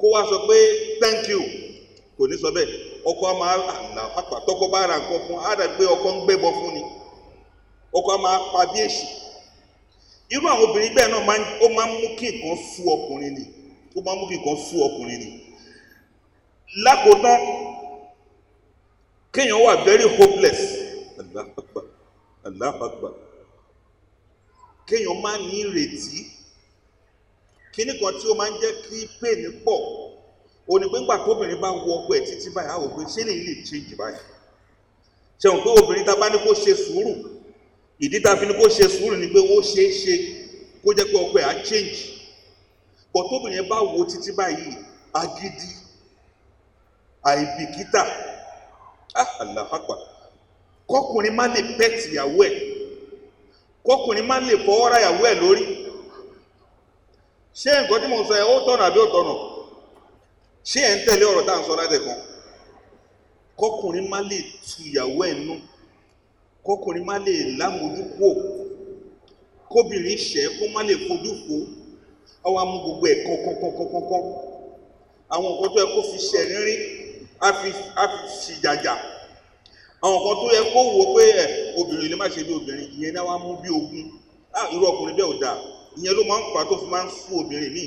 kó wá sọ pé thank you. Kò ní sọ bẹ́ẹ̀. Ọkọ a máa àlà pàpà tọkọ bá ra nǹkan fún á dà ọkọ ń gbébọ fún ni. Ọkọ a máa pa bí èṣù irú àwọn obìnrin bẹ́ẹ̀ náà ó máa ń mú kí nǹkan sú ọkùnrin ni. Ó máa ń mú kí nǹkan sú ọkùnrin ni. Lákòótán kéèyàn wà very hopeless. Allahu Akbar. Allahu Akbar. Kéèyàn má ní ìrètí. Kíní kan tí ó máa ń jẹ́ kí pain pọ̀? Onígbẹ́ngbà tóbìnrin bá wọ ọgbẹ́ títí báyìí á wò pé ṣé lè lè change báyìí? Ṣẹ̀wọ̀n pé obìnrin ta bá ní kó ṣe sùúrù ìdí ta fi ní kó ṣe sùúrù ni pé ó ṣeé ṣe kó jẹ́ pé ọgbẹ́ á change. But tóbìnrin yẹn bá wo títí báyìí agídí àìbìkítà ah àlàfàpà kọkùnrin má lè pẹ́ẹ̀tì ìyàwó ẹ̀ kọkùnrin má lè fọwọ́ ra ìyàwó ẹ̀ lórí. Ṣé nǹkan tí mo sọ ẹ ó tọ̀nà àbí ó tọ̀nà? Ṣé ẹ̀ ń tẹ̀lé ọ̀rọ̀ tá à ń sọ láti kan kọkùnrin má lè tu ìyàwó ẹ̀ nú kọkùnrin má lè lámójúkúò kóbìnrin ṣẹ́ kó má lè fojú fo ọwọ́ amú gbogbo ẹ̀ kọ́kọ́kọ́kọ́kọ́. Àwọn nǹkan tó yẹ kó fi ṣẹ̀ rírí á fi á fi ṣìjàjà àwọn nǹkan tó yẹ kó wò pé ẹ obìnrin lè má ṣe bí obìnrin. Ìyẹn náà wá mú bí ogun irú ọkùnrin bẹ́ẹ̀ ò dáa. Ìyẹn ló máa ń fà tó fi máa ń fún obìnrin míì.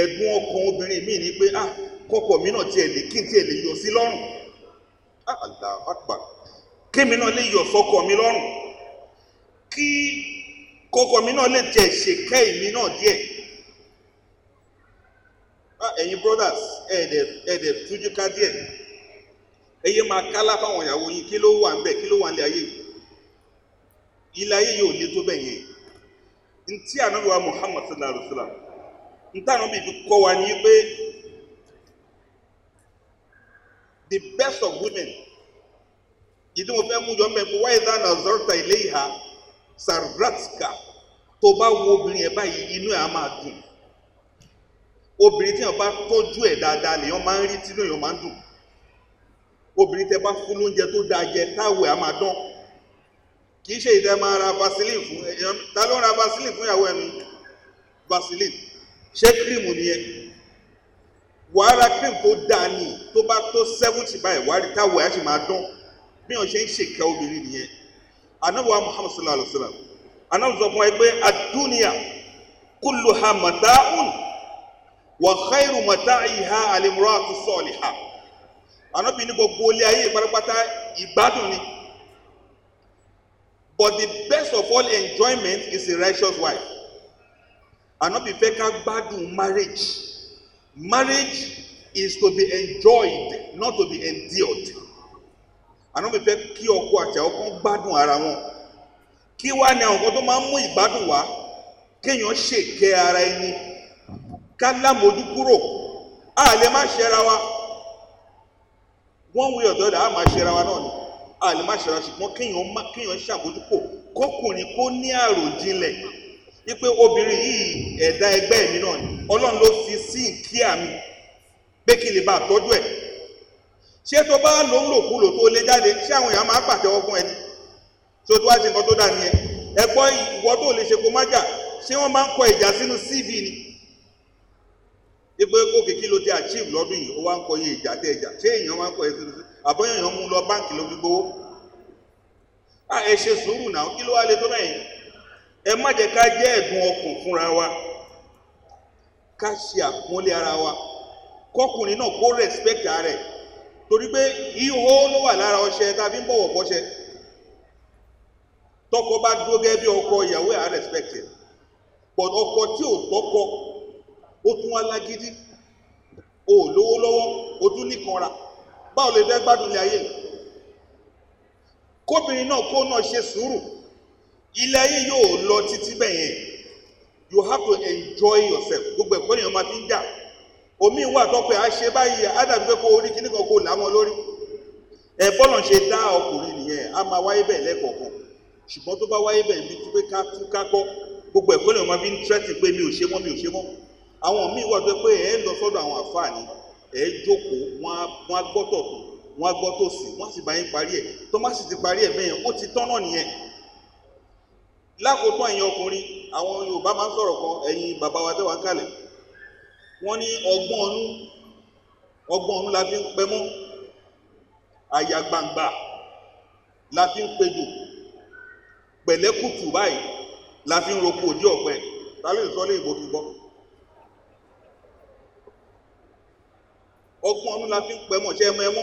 Ẹ̀dùn ọkàn obìnrin míì ni pé ah kọ́kọ́ mi náà tiẹ̀ lè kí n tiẹ̀ lè yọ sí lọ́rùn. Ah Allahu Akbar kémi náà lè yọ sọ́kọ mi lọ́rùn kí kọ́kọ́ mi náà lè tiẹ̀ ṣèkẹ́ ìmí náà díẹ̀. Ẹ̀yin brothers ẹ̀ẹ́dẹ̀ tújú ká díẹ̀. Ẹyẹ máa kálá fáwọn ìyàwó yín kí ló wà ń bẹ̀ kí ló wà ń lé ayé ilé ayé yìí ò lé tó bẹ́ẹ̀ ntí ànábì wa Muhammad sallallahu alaihi wa sallam ntí ànábì kọ́ wa ní pé the best of women ìdí mo fẹ́ mú yọ mẹ́fọ́ wáyé dáná zọ́rọ̀tà ilé ìhà sàràtìkà tó bá wo obìnrin ẹ̀ báyìí inú ẹ̀ á máa dùn. Obìnrin tí wọ́n bá tọ́jú ẹ̀ dáadáa lèèyàn máa ń rí tínú èèyàn máa ń dùn. Obìnrin tẹ bá fún lóúnjẹ tó dáa jẹ táwẹ̀ á máa dán. Kì í ṣe ìdẹ máa ra vaseline fún èèyàn. Ta ló ń ra vaseline fún ìyàwó ẹnu vaseline. Ṣé kírìmù nìyẹn wàá ra kírìmù tó dáa ní tó bá tó seventy báyìí wàá rí táwẹ̀ á sì máa dán bí wọn ṣe ń ṣèkẹ́ obìnrin nìyẹn. Anabuwa muhammad sallallahu alaihi wa sallam anabu sọ fún wa pé adúniya kulluha mata'un wa khairu mata'iha alimuratu salihah. Ànábì ní gbogbo ilé ayé pátápátá ìgbádùn ni. But the best of all enjoyment is a righteous wife. Ànábì fẹ́ ká gbádùn marriage. Marriage is to be enjoyed not to be endured ànábì fẹ́ kí ọkọ àwọn kan gbádùn ara wọn. Kí wá ní àwọn kan tó máa ń mú ìgbádùn wá? Kéèyàn ṣèkẹ́ ara ẹni. Ká lámójú kúrò. A lè má ṣẹra wa. One way or the a máa ṣera wa náà ni. A lè má ṣera ṣùgbọ́n kéèyàn má kéèyàn ṣàbójúkò kọkùnrin kó ní àròjinlẹ̀. Wípé obìnrin yìí ẹ̀dá ẹgbẹ́ mi náà ni. Ọlọ́run ló fi sí ìkíà mi pé kí lè bá a tọ́jú ẹ̀ ṣé tó bá lò ń lòkulò tó lé jáde ṣé àwọn èèyàn máa pàtẹ́wọ́ fún ẹni? Tó tó wá ṣe nǹkan tó dà nìyẹn? Ẹ̀gbọ́n ìwọ tó lè ṣe kó má jà ṣé wọ́n máa ń kọ ìjà sínú CV ni? Ipe òkè kí ló ti achieve lọ́dún yìí ó wá ń kọ iye ìjà tẹ ìjà. Ṣé èèyàn máa ń kọ ẹsẹ̀ lọ́sẹ̀ àbọ̀yàn èèyàn mú lọ báǹkì ló fi gbowó. ẹ ṣe sùúrù náà kí ló wá lè tó bẹ́yìn ẹ má jẹ́ ká jẹ́ ẹ̀dùn ọkàn fúnra wa. Ká ṣe àpọ́nlé ara wa. Kọkùnrin náà kó respect rẹ̀ torí pé ihò ló wà lára ọṣẹ tàbí ń bọ̀wọ̀ fọṣẹ. Tọkọ bá dúró gẹ́gẹ́ bí ọkọ ìyàwó ẹ̀ á respect ẹ̀. But ọkọ tí ò tọkọ ó tún wá lágídí. Ò lówó lọ́wọ́ o tún nìkanra báwo lè fẹ́ gbádùn ilé ayé kóbìnrin náà kó náà ṣe sùúrù. Ilé ayé yóò lọ títí bẹ́ẹ̀ yẹn. You have to enjoy yourself. Gbogbo ẹ̀kọ́ nìyẹn máa fi ń jà omi wà tọ́pẹ́ à ṣe báyìí á dàbí pé kó orí kíní kan kó là wọn lórí. Ẹ bọ́lọ̀ ṣe dá ọkùnrin nìyẹn á máa wáyé bẹ́ẹ̀ lẹ́kọ̀ọ̀kan ṣùgbọ́n tó bá wáyé bẹ́ẹ̀ bí pé ká tú ká kọ́ gbogbo ẹ̀kọ́ nìyẹn máa fi ń tírẹ́tì pé mi ò ṣe mọ́ mi ò ṣe mọ́. Àwọn míì wà tó pé ẹ lọ sọ́dọ̀ àwọn àfáàní ẹ jókòó wọn á gbọ́ tọ̀tún wọn á gbọ́ tòsì wọn sì bá yín parí ẹ̀. Tó má sì ti parí ẹ̀ bẹ́yẹn ó ti tọ́nà nìyẹn. Lákòótán ẹ̀yin ọkùnrin àwọn Yorùbá máa ń sọ̀rọ̀ kan ẹ̀yin bàbá wa tẹ́wàá ń kalẹ̀ wọ́n ní ọgbọ́n ọnú ọgbọ́n ọnú la fi ń pẹ́ mọ́. Àyà gbangba la fi ń pejò pẹ̀lẹ́kùtù báyìí la fi ń roko òdí ọ̀pẹ. Ta ló lè sọ lé ìbò kí gbọ́. ọgbọ́n ọdún la fi ń pẹ́ mọ̀. Ṣe ẹmọ ẹmọ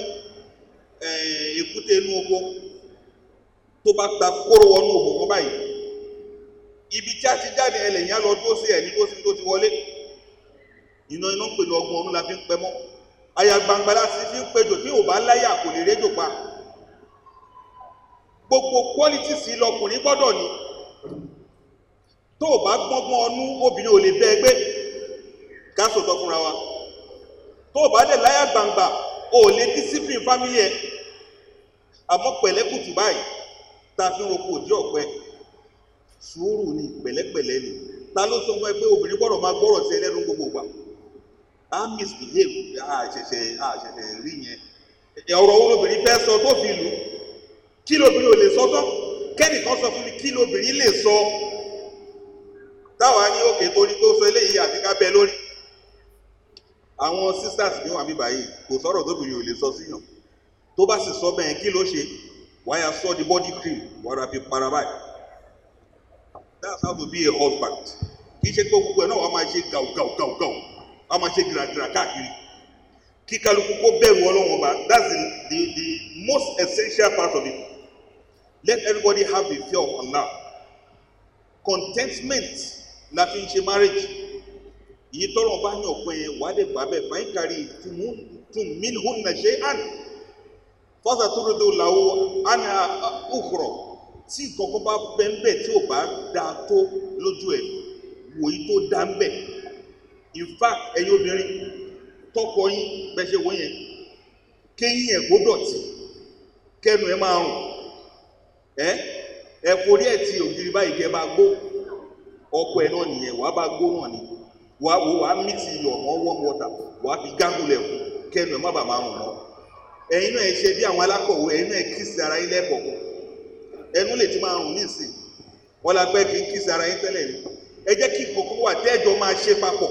èkúté inú oko. Tó bá ta kóró wọnú òkò kan báyìí ibi tí a ti jáde ẹlẹ́yìn á lọ dúró sí ẹ̀ ní bó sí tó ti wọlé iná iná ń pè ní ọgbọ́n ọdún la fi ń pẹ́ mọ́. Àyà gbangba láti fi ń pejò tí ò bá láyà kò lè réjò pa. Gbogbo qualities lọkùnrin gbọ́dọ̀ ní. Tó o bá gbọ́ngbọ́n ọnú obìnrin ò lè bẹ́ ẹgbẹ́. Ká sòtọ́ fúnra wa. Tó o bá dẹ̀ láyà gbangba o ò lè discipline family ẹ̀. Àmọ́ pẹ̀lẹ́kùtù báyìí tá a fi ń roko òdí ọ̀pẹ. Sùúrù ni pẹ̀lẹ́pẹ̀lẹ́ ni. Ta ló sọ fún ẹ pé obìnrin gbọ́dọ̀ máa gbọ́rọ̀ sí ẹlẹ́nu gbogbo ìgbà á misbehave àṣẹ̀ṣẹ̀ àṣẹ̀ṣẹ̀ rí yẹn. Ọ̀rọ̀ wo lobìnrin fẹ́ sọ tó fi lù kí lobìnrin ò lè sọ tán? Kẹ́nìkan sọ fún mi kí lobìnrin lè sọ. Táwa ní òkè torí tó sọ eléyìí àti ká bẹ lórí. Àwọn sisters ní wàmí báyìí kò sọ̀rọ̀ tóbìnrin ò lè sọ síyàn. Tó bá sì sọ bẹ́ẹ̀ kí ló ṣe? Wáyà sọ di body cream wàrà fi para báyìí. That's how to be a husband. Kì í ṣe pé gbogbo ẹ̀ náà wàá máa ṣe gàù gàù gàù gàù wàá máa ṣe gìràgìrà káàkiri. Kí kálukú kó bẹ̀rù ọlọ́wọ́n ọba. That's the, the the most essential part of it. Let everybody have the fear of Allah. Contentment la fi ń ṣe marriage. Yìí tọrọ bá yàn pé wàá dé gbà bẹ́ẹ̀ fàyín kárí tún minhun na ṣe àn fọ́sà tó rodo làwọ̀ àná òkúrọ̀ tí ìkọ̀kọ̀ bá bẹ́ńbẹ́ tí ò bá da tó lójú ẹ̀ wòyí tó dá ń bẹ̀ in fact ẹ̀yin obìnrin tọkọ yín ṣe wọ́n yẹn kéyìn ẹ̀ kó dọ̀tí kẹnu ẹ̀ máa rùn. Ẹ̀ ẹ̀ forí ẹ̀ ti ògiri báyìí kẹ́ bá gbó. Ọkọ ẹ̀ náà nìyẹn wàá bá gbó náà ni. Wàá wò wàá iyọ̀ mọ́ warm water wàá fi gángulẹ̀ fún kẹnu ẹ̀ má bàa máa rùn mọ́ ẹ̀yin náà ẹ̀ ṣe bí àwọn alákọ̀wé ẹ̀yin náà ẹ̀ kíìsì ara yín lẹ́kọ̀ọ̀kan ẹnu lè ti máa rùn nísìn wọn la gbẹ́ kí kíìsì ara yín tẹ́lẹ̀ ẹ jẹ́ kí kòkó wà tẹ́jọ́ máa ṣe papọ̀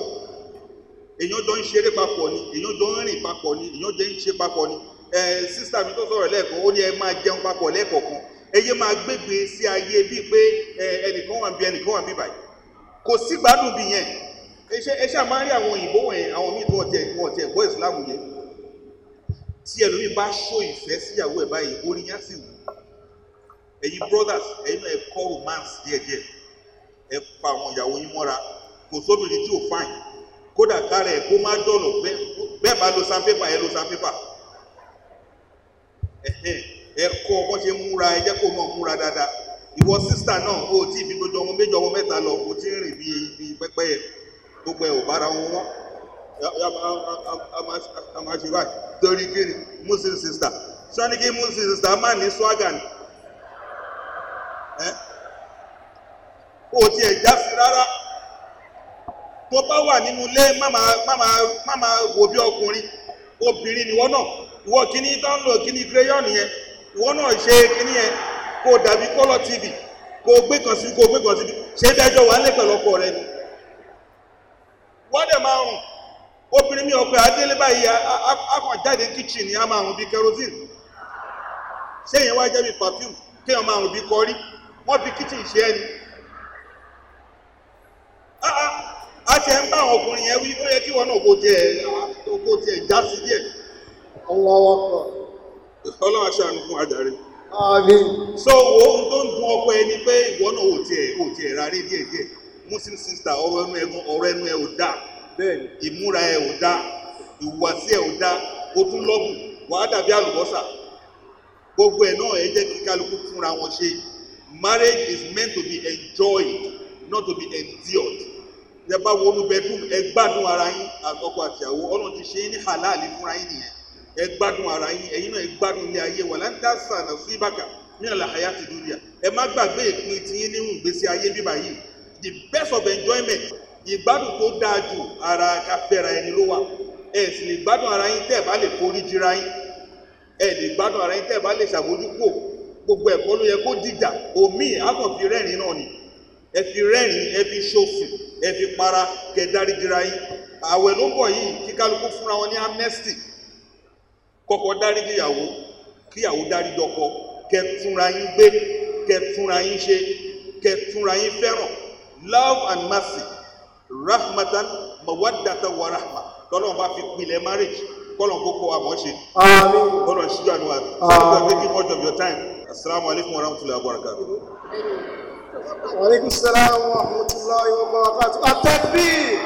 èèyàn jọ ń ṣeré papọ̀ ni èèyàn jọ ń rìn papọ̀ ni èèyàn jọ ń ṣe papọ̀ ni. Ẹ sísá mi tó sọ̀rọ̀ lẹ́ẹ̀kan ó ní ẹ máa jẹun papọ̀ lẹ́ẹ̀kọ̀ọ̀kan. Ẹ yé máa gbégbé sí ayé bíi pé ẹnìkan wà ń bí ẹnìkan wà ń bí báyìí. Kò sí gbádùn bí yẹn. Ẹ ṣáà máa rí àwọn òyìnbó wọ̀nyẹn àwọn míì tó ọ̀tẹ̀ ọ̀tẹ̀ ẹ̀kọ́ ìsìlámù yẹn. Tí ẹlòmíì bá ṣó ìfẹ́ síyàwó ẹ̀ báyìí orí yẹn sì wù. Ẹ̀yin brothers ẹ̀yin náà ẹ kọ́ romance díẹ̀díẹ̀. Ẹ pa àwọn ìyàwó yín mọ́ra. Kò sóbìnrin tí ò fáìn kódà kára ẹ̀ kó má dọ̀nà bẹ́ẹ̀ bá lo sandpaper ẹ lo sandpaper. Ẹ kọ́ bọ́n ṣe múra ẹ jẹ́ kó náà múra dáadáa. Ìwọ sísítà náà o tí ìfi gbogbo ọmọ méjì ọmọ mẹ́ta lọ o ti ń rìn bí bí pẹ́pẹ́yẹ. Gbogbo ẹ̀ ò bára wọn wọ́n a máa ṣe báyìí. Torí kiri muslim sister. Sani kí muslim sister má ní swagger ni? O tiẹ̀ já sí rárá tó bá wà nínú ilé má máa wò bí ọkùnrin. Obìnrin nìwọ náà. Ìwọ kíní tó ń lò kíní crayon yẹn ìwọ náà ṣe kíní yẹn. Kó dàbí kọ́lọ̀ tv kó gbé kan sí kó gbé kan sí ṣé dájọ́ wà lẹ́ pẹ̀lú ọkọ rẹ ni? Wọ́n dẹ̀ máa rùn. Obìnrin mi ọkọ adélé báyìí akàn jáde kitchen ni a máa rùn bí kerosene. Ṣé ìyẹn wá jẹ́ bí perfume? Kéèyàn máa rùn bí kọrí. Wọ́n fi kitchen ṣe ẹni a ṣe ń bá àwọn ọkùnrin yẹn wí ó yẹ kí wọn náà kó tiẹ̀ kó tiẹ̀ já sí díẹ̀. Allahu Akbar. ọlọ́run aṣáánu fún ajáre. Àmín. so wo ohun tó ń dun ọkọ ẹni pé ìwọ náà ò tiẹ̀ ò tiẹ̀ rárí díẹ̀ díẹ̀ muslim sister ọ̀rọ̀ ẹnu ẹ̀gbọ́n ọ̀rọ̀ ẹnu ẹ̀ ò Bẹ́ẹ̀ni. ìmúra ẹ̀ ò dáa ìhùwàsí ẹ̀ ò dáa o tún lọ́gùn wàá dàbí àlùbọ́sà gbogbo ẹ̀ náà ẹ jẹ́ kí kálukú fúnra wọn ṣe marriage is meant to be enjoyed not to be endured yẹ bá wọnú bedroom ẹ gbádùn ara yín àtọkọ àtìyàwó ọlọ́run ti ṣe é ní halali fúnra yín nìyẹn. Ẹ gbádùn ara yín ẹ̀yin náà ẹ gbádùn ilé ayé wà láńtà sànà sí bàkà ní àlà àyà ti dúnìyà ẹ má gbàgbé ìpín tiyín nínú ìgbésí ayé bíbá yìí the best of enjoyment ìgbádùn tó dáa jù ara káfẹ́ra ẹni ló wà. Ẹ sì lè gbádùn ara yín tẹ́ ẹ bá lè forí jira yín. Ẹ lè gbádùn ara yín tẹ́ ẹ bá lè ṣàbójúkò gbogbo ẹ̀kọ́ ló yẹ kó dìjà. Omi àkànfi rẹ́rìn náà ni. Ẹ fi rẹ́rìn ẹ fi ṣòfò ẹ fi para kẹ dáríjìra yín. Àwẹ̀ ló ń bọ̀ yìí kí kálukú fúnra wọn ní amnesty. Kọ́kọ́ dáríjì ìyàwó kí ìyàwó dáríjì ọkọ. Kẹ túnra yín gbé kẹ túnra yín ṣe kẹ túnra yín fẹ́ràn. Love and mercy rahmatan mawaddatan wa rahma. Tọ́lọ́run bá fi pilẹ̀ marriage àmọ́ ṣe. Àmín. kọ́lọ́n ṣíjú wa. Àmín. so taking much of your time. Assalamu alaikum wa rahmatullahi wa barakatuh وعليكم السلام ورحمة الله وبركاته. التكبير